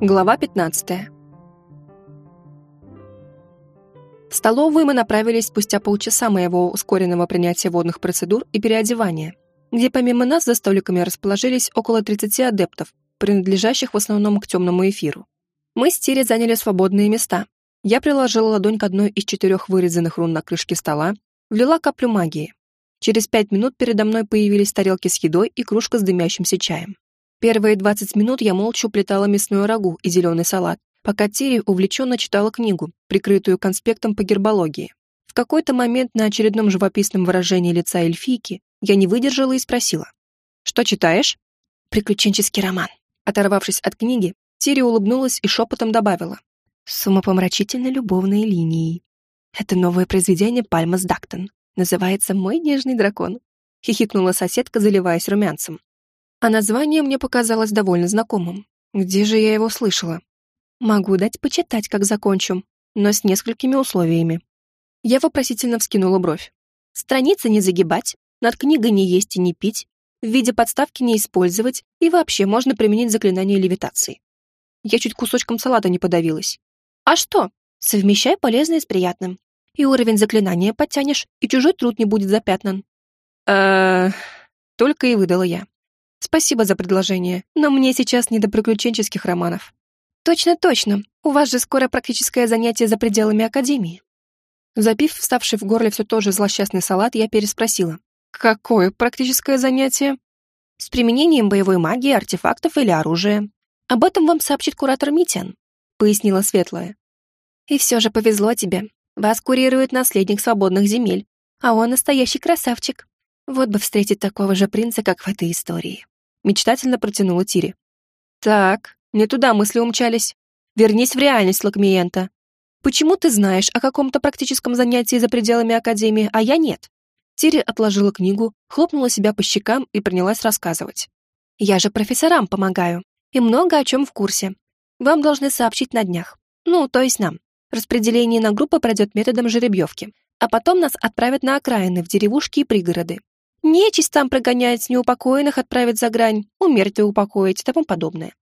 Глава 15. В столовую мы направились спустя полчаса моего ускоренного принятия водных процедур и переодевания, где помимо нас за столиками расположились около 30 адептов, принадлежащих в основном к темному эфиру. Мы с Тири заняли свободные места. Я приложила ладонь к одной из четырех вырезанных рун на крышке стола, влила каплю магии. Через пять минут передо мной появились тарелки с едой и кружка с дымящимся чаем. Первые 20 минут я молча уплетала мясную рагу и зеленый салат, пока Терри увлеченно читала книгу, прикрытую конспектом по гербологии. В какой-то момент на очередном живописном выражении лица эльфийки я не выдержала и спросила. «Что читаешь?» «Приключенческий роман». Оторвавшись от книги, Терри улыбнулась и шепотом добавила. «С умопомрачительной любовной линией. Это новое произведение Пальмас Дактон. Называется «Мой нежный дракон». Хихикнула соседка, заливаясь румянцем. А название мне показалось довольно знакомым. Где же я его слышала? Могу дать почитать, как закончу, но с несколькими условиями. Я вопросительно вскинула бровь. Страницы не загибать, над книгой не есть и не пить, в виде подставки не использовать и вообще можно применить заклинание левитации. Я чуть кусочком салата не подавилась. А что? Совмещай полезное с приятным. И уровень заклинания подтянешь, и чужой труд не будет запятнан. э Только и выдала я. Спасибо за предложение, но мне сейчас не до приключенческих романов. Точно, точно. У вас же скоро практическое занятие за пределами академии. Запив вставший в горле все тот же злосчастный салат, я переспросила. Какое практическое занятие? С применением боевой магии, артефактов или оружия. Об этом вам сообщит куратор Митян, пояснила Светлая. И все же повезло тебе. Вас курирует наследник свободных земель, а он настоящий красавчик. Вот бы встретить такого же принца, как в этой истории. Мечтательно протянула Тири. Так, не туда мысли умчались. Вернись в реальность, Лакмиента. Почему ты знаешь о каком-то практическом занятии за пределами Академии, а я нет? Тири отложила книгу, хлопнула себя по щекам и принялась рассказывать. Я же профессорам помогаю. И много о чем в курсе. Вам должны сообщить на днях. Ну, то есть нам. Распределение на группы пройдет методом жеребьевки. А потом нас отправят на окраины, в деревушки и пригороды. Нечисть там прогонять, неупокоенных отправить за грань, у мертвых упокоить и тому подобное.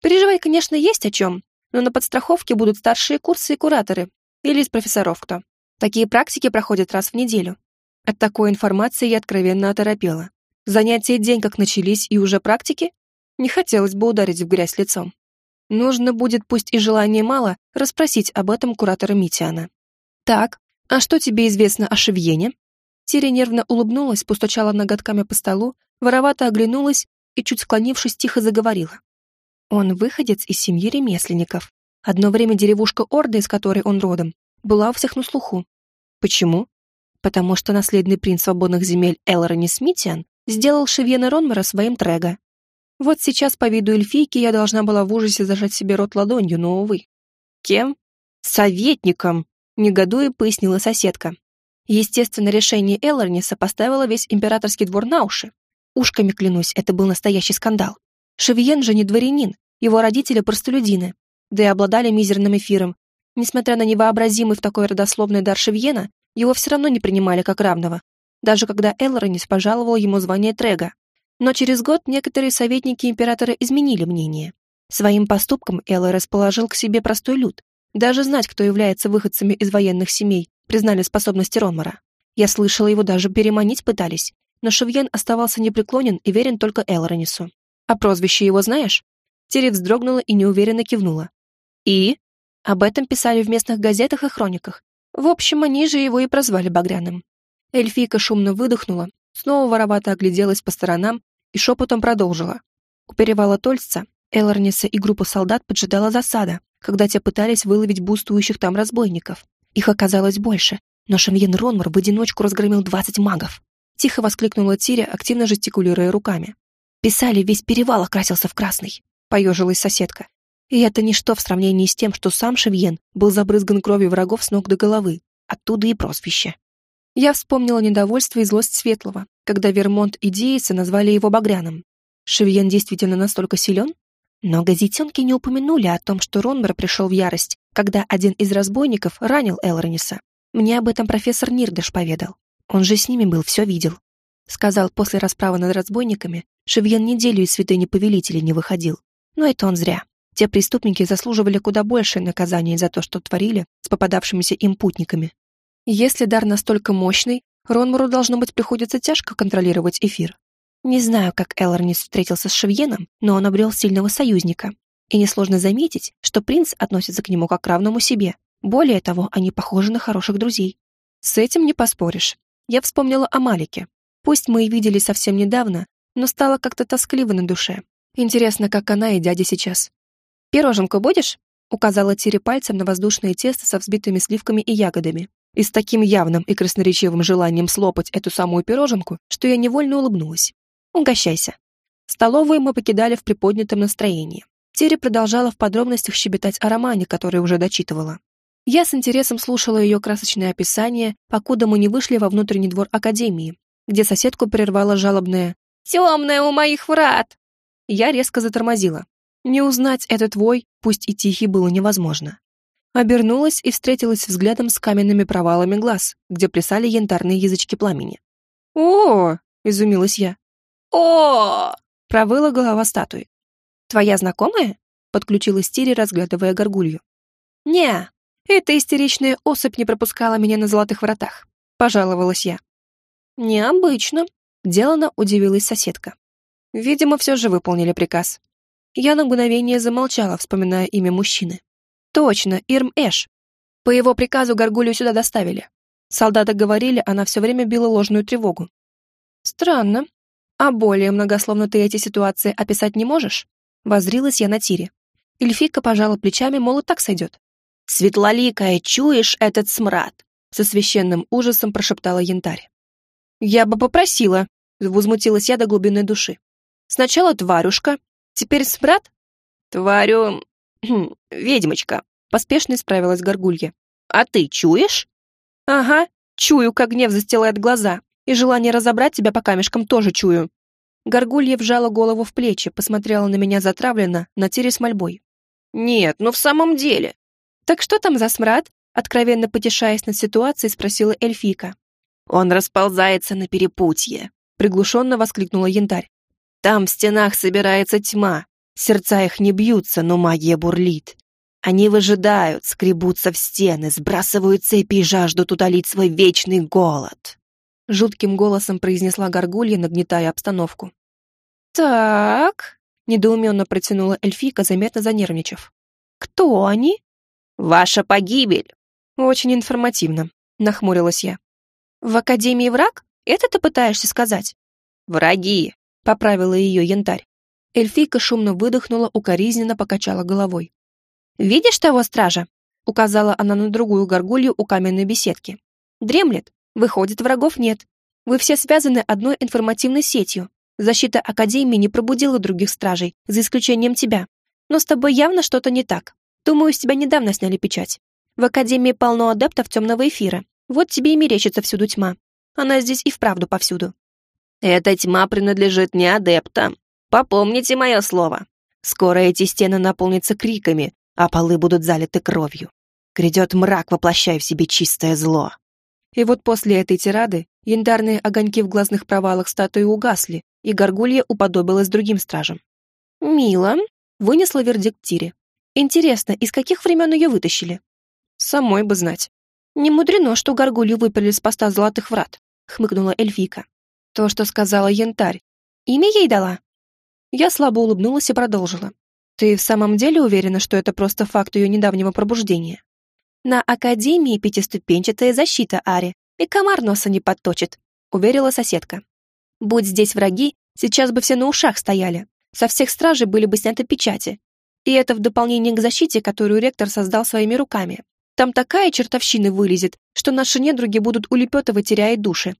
Переживать, конечно, есть о чем, но на подстраховке будут старшие курсы и кураторы, или из профессоров кто. Такие практики проходят раз в неделю. От такой информации я откровенно оторопела. Занятия день как начались, и уже практики? Не хотелось бы ударить в грязь лицом. Нужно будет, пусть и желания мало, расспросить об этом куратора Митиана. Так, а что тебе известно о Шевьене? Тири нервно улыбнулась, постучала ноготками по столу, воровато оглянулась и, чуть склонившись, тихо заговорила. Он выходец из семьи ремесленников. Одно время деревушка Орда, из которой он родом, была у всех на слуху. Почему? Потому что наследный принц свободных земель Элрoni Смитиан сделал Шевьена Ронмера своим трега. Вот сейчас по виду эльфийки я должна была в ужасе зажать себе рот ладонью, но, увы. Кем? Советником, негодуя пояснила соседка. Естественно, решение Элларниса поставило весь императорский двор на уши. Ушками клянусь, это был настоящий скандал. Шевьен же не дворянин, его родители простолюдины, да и обладали мизерным эфиром. Несмотря на невообразимый в такой родословный дар Шевьена, его все равно не принимали как равного, даже когда Элронис пожаловал ему звание Трега. Но через год некоторые советники императора изменили мнение. Своим поступком Эллой расположил к себе простой люд. Даже знать, кто является выходцами из военных семей, признали способности Ронмара. Я слышала, его даже переманить пытались, но Шевьен оставался непреклонен и верен только Элронису. А прозвище его знаешь? Терри вздрогнула и неуверенно кивнула. И? Об этом писали в местных газетах и хрониках. В общем, они же его и прозвали Багряным. Эльфийка шумно выдохнула, снова воровато огляделась по сторонам и шепотом продолжила. У перевала Тольца Элорниса и группу солдат поджидала засада, когда те пытались выловить бустующих там разбойников. Их оказалось больше, но Шамьен Ронмар в одиночку разгромил двадцать магов. Тихо воскликнула Тиря, активно жестикулируя руками. «Писали, весь перевал окрасился в красный», — поежилась соседка. И это ничто в сравнении с тем, что сам Шевьен был забрызган кровью врагов с ног до головы. Оттуда и прозвище. Я вспомнила недовольство и злость Светлого, когда Вермонт и Диеса назвали его Багряным. Шевьен действительно настолько силен? Но газетенки не упомянули о том, что Ронмар пришел в ярость, когда один из разбойников ранил Элрониса. Мне об этом профессор Нирдыш поведал. Он же с ними был, все видел. Сказал, после расправы над разбойниками Шевьен неделю из святыни повелителя не выходил. Но это он зря. те преступники заслуживали куда большее наказание за то, что творили с попадавшимися им путниками. Если дар настолько мощный, Ронмуру, должно быть, приходится тяжко контролировать эфир. Не знаю, как Элорнис встретился с Шевьеном, но он обрел сильного союзника. И несложно заметить, что принц относится к нему как к равному себе. Более того, они похожи на хороших друзей. С этим не поспоришь. Я вспомнила о Малике. Пусть мы и виделись совсем недавно, но стало как-то тоскливо на душе. Интересно, как она и дядя сейчас. «Пироженку будешь?» указала Тири пальцем на воздушное тесто со взбитыми сливками и ягодами. И с таким явным и красноречивым желанием слопать эту самую пироженку, что я невольно улыбнулась. Угощайся. Столовую мы покидали в приподнятом настроении. Тири продолжала в подробностях щебетать о романе, который уже дочитывала. Я с интересом слушала ее красочное описание, покуда мы не вышли во внутренний двор Академии, где соседку прервала жалобное «Темная у моих врат!». Я резко затормозила. Не узнать этот вой, пусть и тихий, было невозможно. Обернулась и встретилась взглядом с каменными провалами глаз, где плясали янтарные язычки пламени. «О!» — изумилась я о провыла голова статуи. «Твоя знакомая?» — подключилась Тири, разглядывая горгулью. «Не, эта истеричная особь не пропускала меня на золотых вратах», — пожаловалась я. «Необычно», — делано удивилась соседка. Видимо, все же выполнили приказ. Я на мгновение замолчала, вспоминая имя мужчины. Точно, Ирм Эш. По его приказу горгулью сюда доставили. Солдаты говорили, она все время била ложную тревогу. Странно, «А более многословно ты эти ситуации описать не можешь?» Возрилась я на Тире. Эльфийка пожала плечами, мол, и так сойдет. «Светлоликая, чуешь этот смрад?» Со священным ужасом прошептала янтарь. «Я бы попросила», — возмутилась я до глубины души. «Сначала тварюшка, теперь смрад?» «Тварю... Хм, ведьмочка», — поспешно исправилась горгулья. «А ты чуешь?» «Ага, чую, как гнев застилает глаза, и желание разобрать тебя по камешкам тоже чую». Горгулья вжала голову в плечи, посмотрела на меня затравленно, на тире с мольбой. «Нет, ну в самом деле». «Так что там за смрад?» Откровенно потешаясь над ситуацией, спросила эльфийка. «Он расползается на перепутье», — приглушенно воскликнула янтарь. «Там в стенах собирается тьма. Сердца их не бьются, но магия бурлит. Они выжидают, скребутся в стены, сбрасывают цепи и жаждут утолить свой вечный голод жутким голосом произнесла горгулья, нагнетая обстановку. «Так», — недоуменно протянула эльфийка, заметно занервничав. «Кто они?» «Ваша погибель!» «Очень информативно», — нахмурилась я. «В Академии враг? Это ты пытаешься сказать?» «Враги», — поправила ее янтарь. Эльфийка шумно выдохнула, укоризненно покачала головой. «Видишь того стража?» — указала она на другую горгулью у каменной беседки. «Дремлет, Выходит, врагов нет. Вы все связаны одной информативной сетью. Защита Академии не пробудила других стражей, за исключением тебя. Но с тобой явно что-то не так. Думаю, с тебя недавно сняли печать. В Академии полно адептов темного эфира. Вот тебе и мерещится всюду тьма. Она здесь и вправду повсюду. Эта тьма принадлежит не адептам. Попомните мое слово. Скоро эти стены наполнятся криками, а полы будут залиты кровью. Грядет мрак, воплощая в себе чистое зло. И вот после этой тирады янтарные огоньки в глазных провалах статуи угасли, и горгулья уподобилась другим стражам. «Мило», — вынесла вердикт Тире. «Интересно, из каких времен ее вытащили?» «Самой бы знать». «Не мудрено, что горгулью выпали с поста золотых врат», — хмыкнула эльфийка. «То, что сказала янтарь. Имя ей дала?» Я слабо улыбнулась и продолжила. «Ты в самом деле уверена, что это просто факт ее недавнего пробуждения?» «На Академии пятиступенчатая защита, Ари, и комар носа не подточит», — уверила соседка. «Будь здесь враги, сейчас бы все на ушах стояли. Со всех стражей были бы сняты печати. И это в дополнение к защите, которую ректор создал своими руками. Там такая чертовщина вылезет, что наши недруги будут улепетывать, теряя души.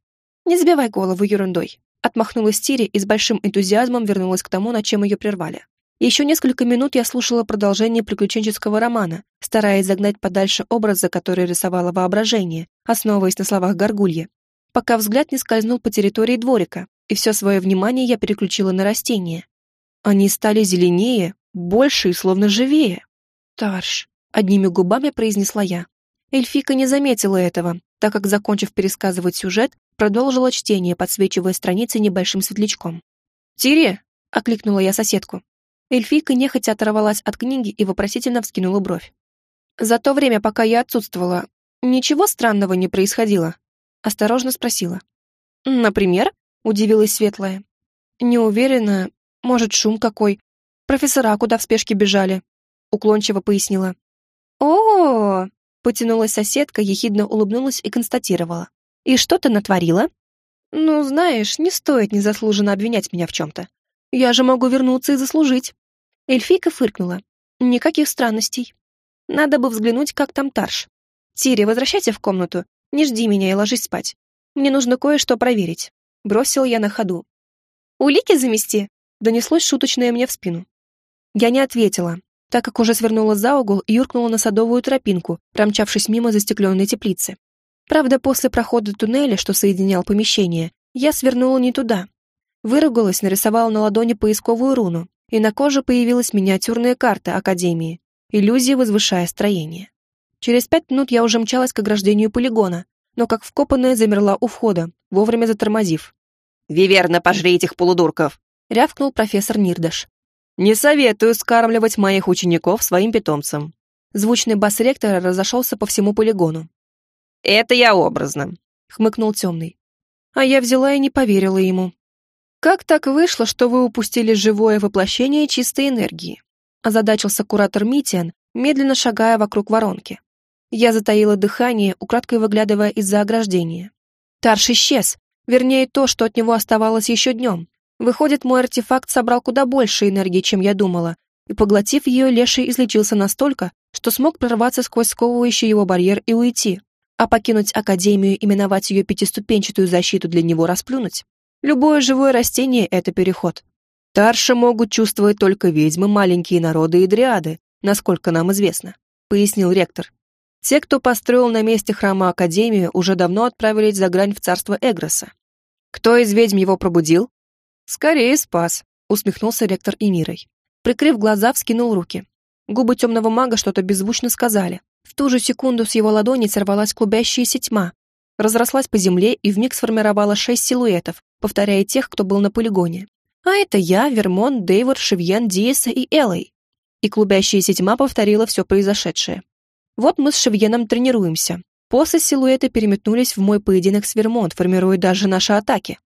Не забивай голову ерундой». Отмахнулась Тири и с большим энтузиазмом вернулась к тому, над чем ее прервали. Еще несколько минут я слушала продолжение приключенческого романа, стараясь загнать подальше образы, которые рисовало воображение, основываясь на словах горгульи, пока взгляд не скользнул по территории дворика, и все свое внимание я переключила на растения. Они стали зеленее, больше и словно живее. «Тарш», — одними губами произнесла я. Эльфика не заметила этого, так как, закончив пересказывать сюжет, продолжила чтение, подсвечивая страницы небольшим светлячком. «Тири!» — окликнула я соседку. Эльфийка нехотя оторвалась от книги и вопросительно вскинула бровь. «За то время, пока я отсутствовала, ничего странного не происходило?» Осторожно спросила. «Например?» — удивилась Светлая. «Не уверена. Может, шум какой. Профессора куда в спешке бежали?» Уклончиво пояснила. о, Потянулась соседка, ехидно улыбнулась и констатировала. «И что ты натворила?» «Ну, знаешь, не стоит незаслуженно обвинять меня в чем-то. Я же могу вернуться и заслужить». Эльфийка фыркнула. «Никаких странностей. Надо бы взглянуть, как там Тарш. Тири, возвращайся в комнату. Не жди меня и ложись спать. Мне нужно кое-что проверить». Бросил я на ходу. «Улики замести?» Донеслось шуточное мне в спину. Я не ответила, так как уже свернула за угол и юркнула на садовую тропинку, промчавшись мимо застекленной теплицы. Правда, после прохода туннеля, что соединял помещение, я свернула не туда. Выругалась, нарисовала на ладони поисковую руну, и на коже появилась миниатюрная карта Академии, иллюзия возвышая строение. Через пять минут я уже мчалась к ограждению полигона, но как вкопанная замерла у входа, вовремя затормозив. «Виверна, пожри этих полудурков!» — рявкнул профессор Нирдаш. «Не советую скармливать моих учеников своим питомцам». Звучный бас ректора разошелся по всему полигону. «Это я образно», — хмыкнул темный. А я взяла и не поверила ему. «Как так вышло, что вы упустили живое воплощение чистой энергии?» озадачился куратор Митиан, медленно шагая вокруг воронки. Я затаила дыхание, украдкой выглядывая из-за ограждения. Тарш исчез, вернее, то, что от него оставалось еще днем. Выходит, мой артефакт собрал куда больше энергии, чем я думала, и, поглотив ее, Леший излечился настолько, что смог прорваться сквозь сковывающий его барьер и уйти. А покинуть Академию и миновать ее пятиступенчатую защиту для него расплюнуть? Любое живое растение — это переход. Тарши могут чувствовать только ведьмы, маленькие народы и дриады, насколько нам известно, пояснил ректор. Те, кто построил на месте храма Академию, уже давно отправились за грань в царство Эгроса. Кто из ведьм его пробудил? «Скорее спас», — усмехнулся ректор Эмирой. Прикрыв глаза, вскинул руки. Губы темного мага что-то беззвучно сказали. В ту же секунду с его ладони сорвалась клубящаяся тьма, разрослась по земле и вмиг сформировала шесть силуэтов, повторяя тех, кто был на полигоне. А это я, Вермон, Дейвор, Шевьен, Диеса и Элой. И клубящаяся тьма повторила все произошедшее. Вот мы с Шевьеном тренируемся. После силуэты переметнулись в мой поединок с Вермонт, формируя даже наши атаки.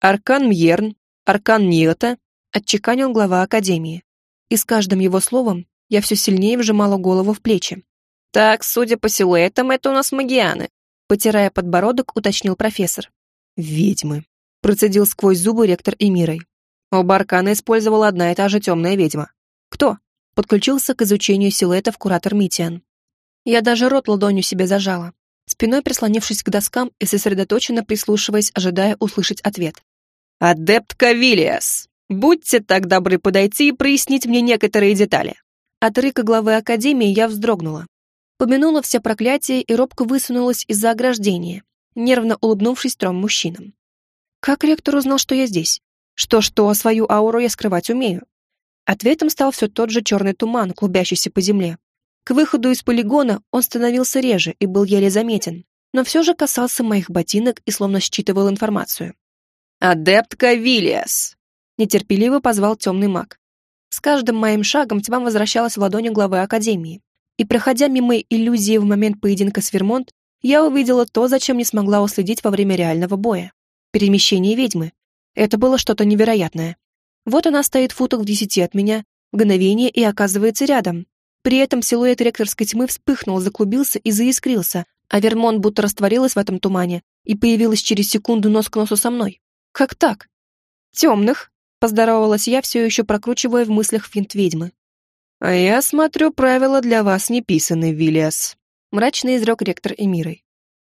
Аркан Мьерн, Аркан Ниота, отчеканил глава Академии. И с каждым его словом я все сильнее вжимала голову в плечи. «Так, судя по силуэтам, это у нас магианы», потирая подбородок, уточнил профессор. «Ведьмы», процедил сквозь зубы ректор Эмирой. Оба аркана использовала одна и та же темная ведьма. «Кто?» подключился к изучению силуэтов куратор Митиан. Я даже рот ладонью себе зажала, спиной прислонившись к доскам и сосредоточенно прислушиваясь, ожидая услышать ответ. «Адепт Кавилиас, будьте так добры подойти и прояснить мне некоторые детали». От рыка главы Академии я вздрогнула. Помянула все проклятия и робко высунулась из-за ограждения, нервно улыбнувшись трем мужчинам. Как ректор узнал, что я здесь? Что-что, свою ауру я скрывать умею. Ответом стал все тот же черный туман, клубящийся по земле. К выходу из полигона он становился реже и был еле заметен, но все же касался моих ботинок и словно считывал информацию. «Адепт Кавилиас!» — нетерпеливо позвал темный маг. С каждым моим шагом тьма возвращалась в ладони главы Академии. И проходя мимо иллюзии в момент поединка с Вермонт, я увидела то, зачем не смогла уследить во время реального боя. Перемещение ведьмы. Это было что-то невероятное. Вот она стоит в футах в десяти от меня, мгновение и оказывается рядом. При этом силуэт ректорской тьмы вспыхнул, заклубился и заискрился, а Вермонт будто растворилась в этом тумане и появилась через секунду нос к носу со мной. Как так? Темных, поздоровалась я, все еще прокручивая в мыслях финт ведьмы. А я смотрю, правила для вас не писаны, Виллиас. Мрачно изрек ректор Эмирой.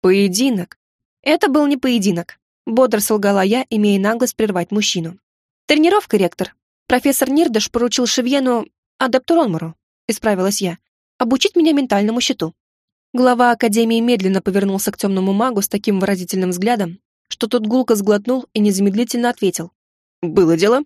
Поединок. Это был не поединок. Бодро солгала я, имея наглость прервать мужчину. Тренировка, ректор. Профессор Нирдаш поручил Шевьену, адепту Ронмору, исправилась я, обучить меня ментальному щиту. Глава Академии медленно повернулся к темному магу с таким выразительным взглядом, что тот гулко сглотнул и незамедлительно ответил. «Было дело».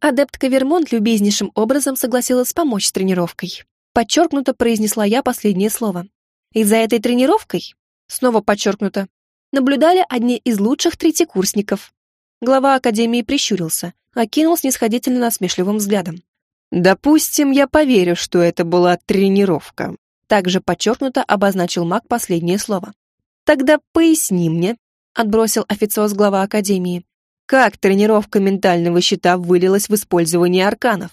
Адептка Вермонт любезнейшим образом согласилась помочь с тренировкой. Подчеркнуто произнесла я последнее слово. И за этой тренировкой, снова подчеркнуто, наблюдали одни из лучших третьекурсников. Глава Академии прищурился, окинул снисходительно насмешливым взглядом. Допустим, я поверю, что это была тренировка. Также подчеркнуто обозначил маг последнее слово. Тогда поясни мне, отбросил официоз глава Академии, как тренировка ментального щита вылилась в использование арканов.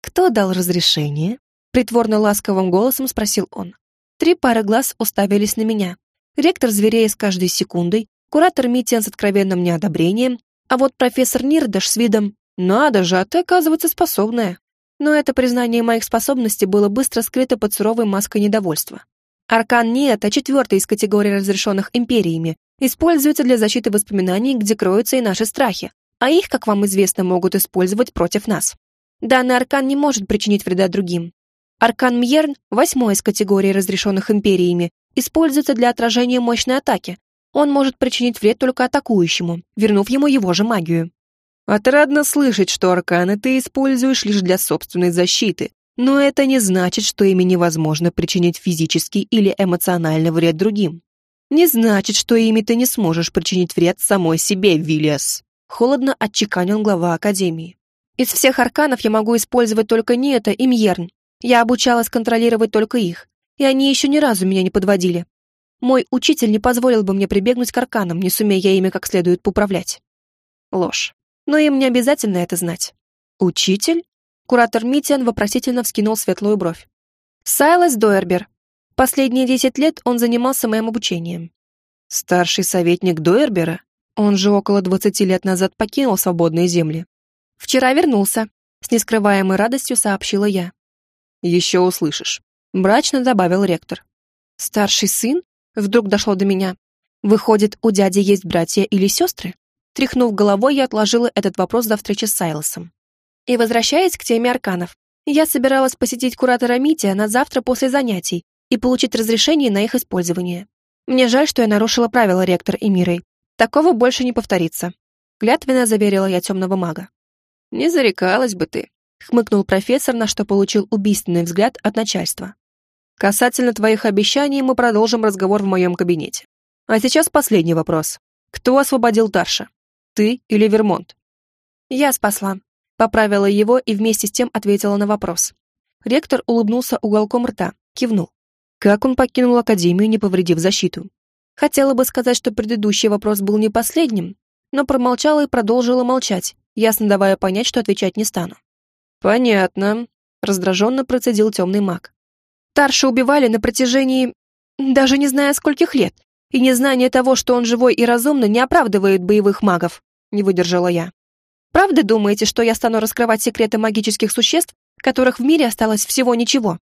Кто дал разрешение? Притворно ласковым голосом спросил он. Три пары глаз уставились на меня. Ректор зверея с каждой секундой, куратор Митиан с откровенным неодобрением, а вот профессор Нирдаш с видом «Надо же, а ты, оказывается, способная». Но это признание моих способностей было быстро скрыто под суровой маской недовольства. Аркан Ниэта, четвертый из категории разрешенных империями, используется для защиты воспоминаний, где кроются и наши страхи, а их, как вам известно, могут использовать против нас. Данный аркан не может причинить вреда другим. Аркан Мьерн, восьмой из категории разрешенных империями, используется для отражения мощной атаки. Он может причинить вред только атакующему, вернув ему его же магию. Отрадно слышать, что арканы ты используешь лишь для собственной защиты, но это не значит, что ими невозможно причинить физический или эмоциональный вред другим. Не значит, что ими ты не сможешь причинить вред самой себе, Виллиас. Холодно отчеканил глава Академии. Из всех арканов я могу использовать только не это и Мьерн. Я обучалась контролировать только их, и они еще ни разу меня не подводили. Мой учитель не позволил бы мне прибегнуть к арканам, не сумея я ими как следует поуправлять. Ложь но им не обязательно это знать. Учитель? Куратор Митиан вопросительно вскинул светлую бровь. Сайлас Дойербер. Последние десять лет он занимался моим обучением. Старший советник Дойербера? Он же около двадцати лет назад покинул свободные земли. Вчера вернулся. С нескрываемой радостью сообщила я. Еще услышишь. Мрачно добавил ректор. Старший сын? Вдруг дошло до меня. Выходит, у дяди есть братья или сестры? Тряхнув головой, я отложила этот вопрос до встречи с Сайлосом. И возвращаясь к теме арканов, я собиралась посетить куратора Мития на завтра после занятий и получить разрешение на их использование. Мне жаль, что я нарушила правила ректор и Мирой. Такого больше не повторится. Клятвенно заверила я темного мага. «Не зарекалась бы ты», — хмыкнул профессор, на что получил убийственный взгляд от начальства. «Касательно твоих обещаний мы продолжим разговор в моем кабинете. А сейчас последний вопрос. Кто освободил Тарша?» Ты или Вермонт?» «Я спасла», — поправила его и вместе с тем ответила на вопрос. Ректор улыбнулся уголком рта, кивнул. Как он покинул Академию, не повредив защиту? Хотела бы сказать, что предыдущий вопрос был не последним, но промолчала и продолжила молчать, ясно давая понять, что отвечать не стану. «Понятно», — раздраженно процедил темный маг. Тарша убивали на протяжении... даже не зная скольких лет, и незнание того, что он живой и разумный, не оправдывает боевых магов не выдержала я. Правда думаете, что я стану раскрывать секреты магических существ, которых в мире осталось всего ничего?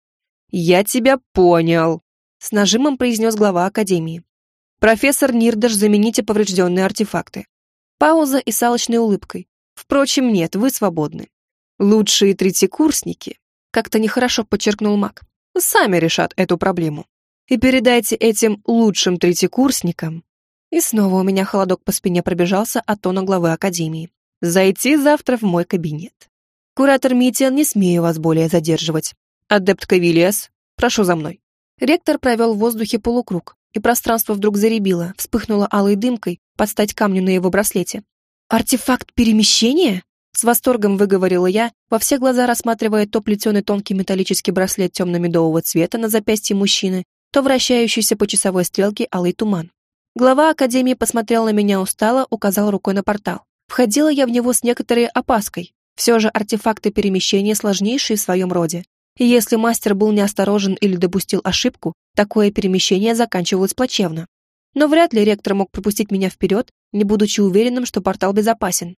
Я тебя понял, с нажимом произнес глава Академии. Профессор Нирдаш, замените поврежденные артефакты. Пауза и салочной улыбкой. Впрочем, нет, вы свободны. Лучшие третьекурсники, как-то нехорошо подчеркнул маг, сами решат эту проблему. И передайте этим лучшим третьекурсникам и снова у меня холодок по спине пробежался от тона главы Академии. «Зайти завтра в мой кабинет. Куратор Митиан, не смею вас более задерживать. Адепт Кавилиас, прошу за мной». Ректор провел в воздухе полукруг, и пространство вдруг заребило, вспыхнуло алой дымкой под стать камню на его браслете. «Артефакт перемещения?» С восторгом выговорила я, во все глаза рассматривая то плетеный тонкий металлический браслет темно-медового цвета на запястье мужчины, то вращающийся по часовой стрелке алый туман. Глава Академии посмотрел на меня устало, указал рукой на портал. Входила я в него с некоторой опаской. Все же артефакты перемещения сложнейшие в своем роде. И если мастер был неосторожен или допустил ошибку, такое перемещение заканчивалось плачевно. Но вряд ли ректор мог пропустить меня вперед, не будучи уверенным, что портал безопасен.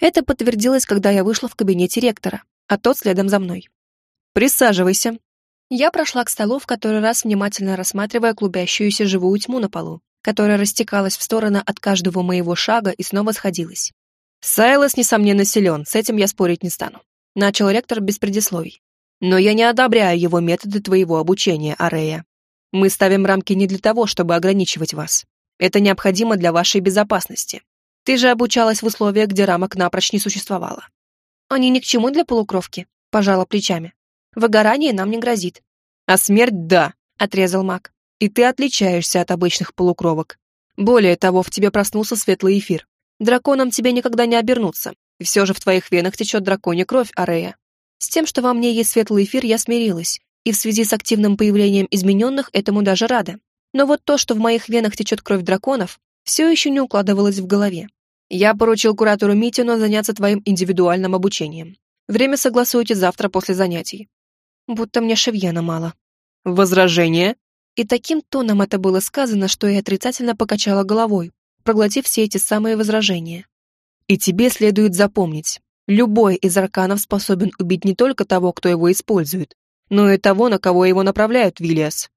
Это подтвердилось, когда я вышла в кабинете ректора, а тот следом за мной. «Присаживайся». Я прошла к столу, в который раз внимательно рассматривая клубящуюся живую тьму на полу которая растекалась в стороны от каждого моего шага и снова сходилась. Сайлос, несомненно, силен, с этим я спорить не стану. Начал ректор без предисловий. Но я не одобряю его методы твоего обучения, Арея. Мы ставим рамки не для того, чтобы ограничивать вас. Это необходимо для вашей безопасности. Ты же обучалась в условиях, где рамок напрочь не существовало. Они ни к чему для полукровки, пожала плечами. Выгорание нам не грозит. А смерть — да, отрезал маг и ты отличаешься от обычных полукровок. Более того, в тебе проснулся светлый эфир. Драконом тебе никогда не обернуться, и все же в твоих венах течет драконья кровь, Арея. С тем, что во мне есть светлый эфир, я смирилась, и в связи с активным появлением измененных этому даже рада. Но вот то, что в моих венах течет кровь драконов, все еще не укладывалось в голове. Я поручил куратору Митину заняться твоим индивидуальным обучением. Время согласуйте завтра после занятий. Будто мне шевьена мало. Возражение? И таким тоном это было сказано, что я отрицательно покачала головой, проглотив все эти самые возражения. И тебе следует запомнить, любой из арканов способен убить не только того, кто его использует, но и того, на кого его направляют, Виллиас.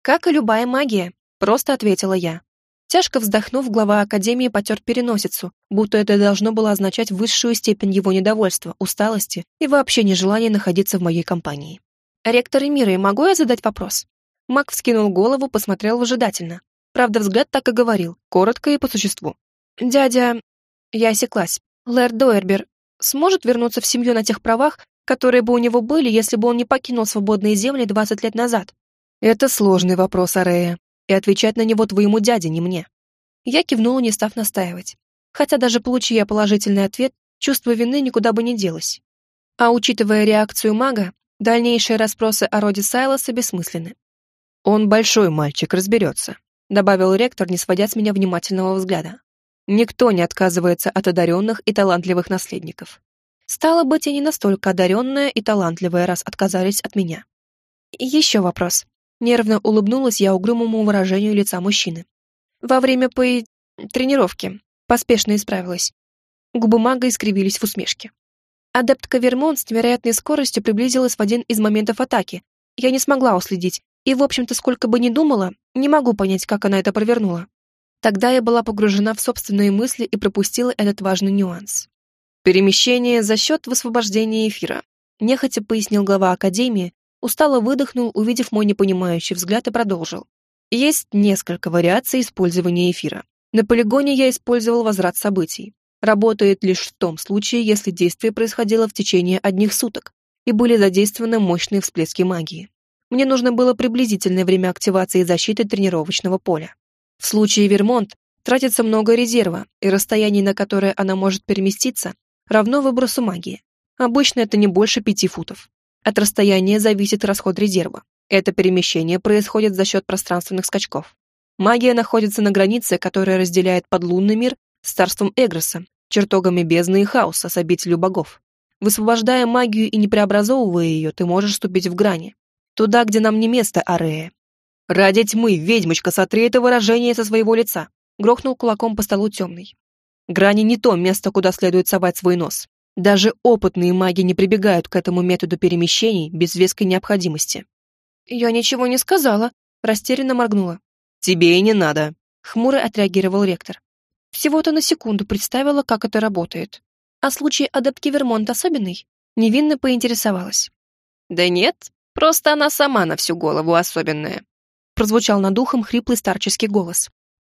Как и любая магия, просто ответила я. Тяжко вздохнув, глава Академии потер переносицу, будто это должно было означать высшую степень его недовольства, усталости и вообще нежелания находиться в моей компании. «Ректор Эмиры, могу я задать вопрос?» Мак вскинул голову, посмотрел выжидательно. Правда, взгляд так и говорил, коротко и по существу. «Дядя...» Я осеклась. «Лэрд Дойербер сможет вернуться в семью на тех правах, которые бы у него были, если бы он не покинул свободные земли 20 лет назад?» «Это сложный вопрос, Арея, и отвечать на него твоему дяде, не мне». Я кивнула, не став настаивать. Хотя даже получив я положительный ответ, чувство вины никуда бы не делось. А учитывая реакцию мага, дальнейшие расспросы о роде Сайлоса бессмысленны. «Он большой мальчик, разберется», добавил ректор, не сводя с меня внимательного взгляда. Никто не отказывается от одаренных и талантливых наследников. Стало быть, я не настолько одаренная и талантливая, раз отказались от меня. И еще вопрос. Нервно улыбнулась я угрюмому выражению лица мужчины. Во время по... тренировки поспешно исправилась. Губы мага искривились в усмешке. Адептка Вермонт с невероятной скоростью приблизилась в один из моментов атаки. Я не смогла уследить, и, в общем-то, сколько бы ни думала, не могу понять, как она это провернула. Тогда я была погружена в собственные мысли и пропустила этот важный нюанс. Перемещение за счет высвобождения эфира. Нехотя пояснил глава Академии, устало выдохнул, увидев мой непонимающий взгляд и продолжил. Есть несколько вариаций использования эфира. На полигоне я использовал возврат событий. Работает лишь в том случае, если действие происходило в течение одних суток и были задействованы мощные всплески магии мне нужно было приблизительное время активации защиты тренировочного поля. В случае Вермонт тратится много резерва, и расстояние, на которое она может переместиться, равно выбросу магии. Обычно это не больше пяти футов. От расстояния зависит расход резерва. Это перемещение происходит за счет пространственных скачков. Магия находится на границе, которая разделяет подлунный мир с царством Эгроса, чертогами бездны и хаоса с обителью богов. Высвобождая магию и не преобразовывая ее, ты можешь вступить в грани, Туда, где нам не место, Арея. Ради тьмы, ведьмочка, сотри это выражение со своего лица. Грохнул кулаком по столу темный. Грани не то место, куда следует совать свой нос. Даже опытные маги не прибегают к этому методу перемещений без веской необходимости. «Я ничего не сказала», — растерянно моргнула. «Тебе и не надо», — хмуро отреагировал ректор. Всего-то на секунду представила, как это работает. А случай адептки Вермонт особенный? Невинно поинтересовалась. «Да нет, Просто она сама на всю голову особенная. Прозвучал над ухом хриплый старческий голос.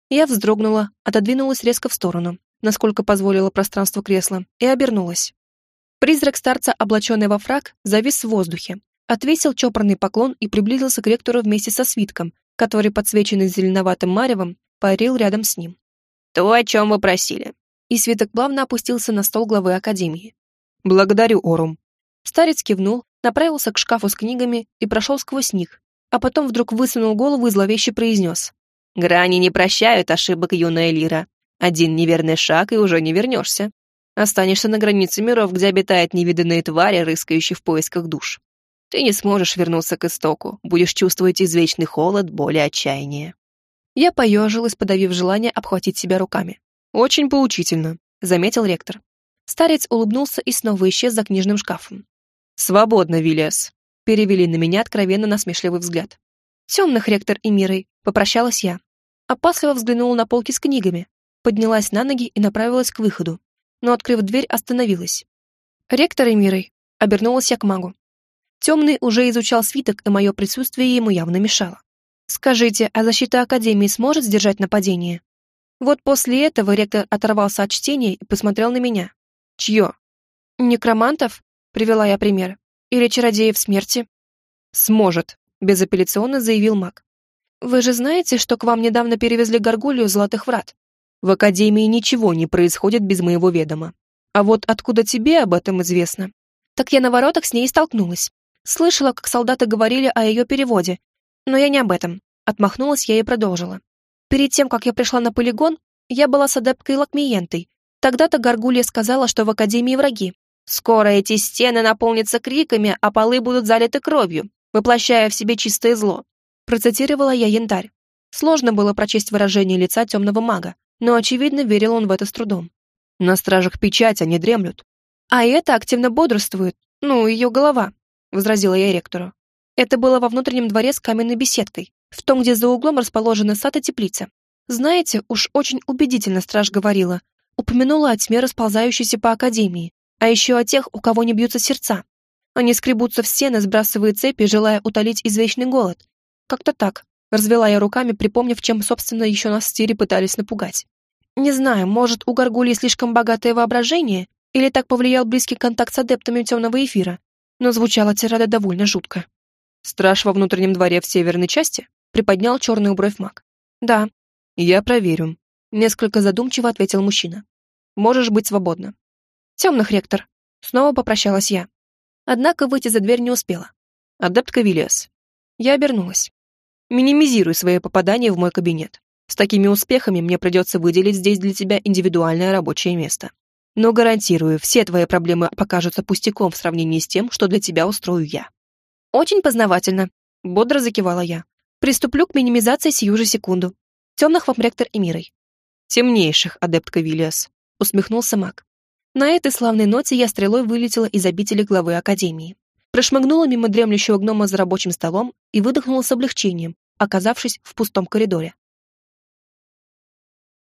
Я вздрогнула, отодвинулась резко в сторону, насколько позволило пространство кресла, и обернулась. Призрак старца, облаченный во фраг, завис в воздухе, отвесил чопорный поклон и приблизился к ректору вместе со свитком, который, подсвеченный зеленоватым маревом, парил рядом с ним. «То, о чем вы просили». И свиток плавно опустился на стол главы Академии. «Благодарю, Орум». Старец кивнул, направился к шкафу с книгами и прошел сквозь них, а потом вдруг высунул голову и зловеще произнес. «Грани не прощают ошибок, юная Лира. Один неверный шаг, и уже не вернешься. Останешься на границе миров, где обитают невиданные твари, рыскающие в поисках душ. Ты не сможешь вернуться к истоку, будешь чувствовать извечный холод, боль и отчаяние». Я поежилась, подавив желание обхватить себя руками. «Очень поучительно», — заметил ректор. Старец улыбнулся и снова исчез за книжным шкафом. «Свободно, Виллиас», — перевели на меня откровенно насмешливый взгляд. «Темных, ректор и мирой», — попрощалась я. Опасливо взглянула на полки с книгами, поднялась на ноги и направилась к выходу, но, открыв дверь, остановилась. «Ректор и мирой», — обернулась я к магу. Темный уже изучал свиток, и мое присутствие ему явно мешало. «Скажите, а защита Академии сможет сдержать нападение?» Вот после этого ректор оторвался от чтения и посмотрел на меня. «Чье?» «Некромантов?» Привела я пример. Или чародеев смерти. Сможет, безапелляционно заявил маг. Вы же знаете, что к вам недавно перевезли горгулью Золотых Врат? В Академии ничего не происходит без моего ведома. А вот откуда тебе об этом известно? Так я на воротах с ней столкнулась. Слышала, как солдаты говорили о ее переводе. Но я не об этом. Отмахнулась я и продолжила. Перед тем, как я пришла на полигон, я была с адепткой Лакмиентой. Тогда-то Гаргулья сказала, что в Академии враги. Скоро эти стены наполнятся криками, а полы будут залиты кровью, воплощая в себе чистое зло. Процитировала я янтарь. Сложно было прочесть выражение лица темного мага, но, очевидно, верил он в это с трудом. На стражах печать они дремлют. А это активно бодрствует, ну, ее голова, возразила я ректору. Это было во внутреннем дворе с каменной беседкой, в том, где за углом расположены сад и теплица. Знаете, уж очень убедительно страж говорила, упомянула о тьме, расползающейся по академии, а еще о тех, у кого не бьются сердца. Они скребутся в стены, сбрасывая цепи, желая утолить извечный голод. Как-то так, развела я руками, припомнив, чем, собственно, еще нас в тире пытались напугать. Не знаю, может, у Гаргулии слишком богатое воображение, или так повлиял близкий контакт с адептами темного эфира, но звучала тирада довольно жутко. «Страж во внутреннем дворе в северной части?» — приподнял черную бровь маг. «Да». «Я проверю», — несколько задумчиво ответил мужчина. «Можешь быть свободна». «Темных, ректор». Снова попрощалась я. Однако выйти за дверь не успела. «Адептка Виллиас». Я обернулась. «Минимизируй свои попадания в мой кабинет. С такими успехами мне придется выделить здесь для тебя индивидуальное рабочее место. Но гарантирую, все твои проблемы покажутся пустяком в сравнении с тем, что для тебя устрою я. Очень познавательно, бодро закивала я. Приступлю к минимизации сию же секунду. Темных вам ректор и мирой. Темнейших, адептка Виллиас, усмехнулся маг. На этой славной ноте я стрелой вылетела из обители главы Академии. Прошмыгнула мимо дремлющего гнома за рабочим столом и выдохнула с облегчением, оказавшись в пустом коридоре.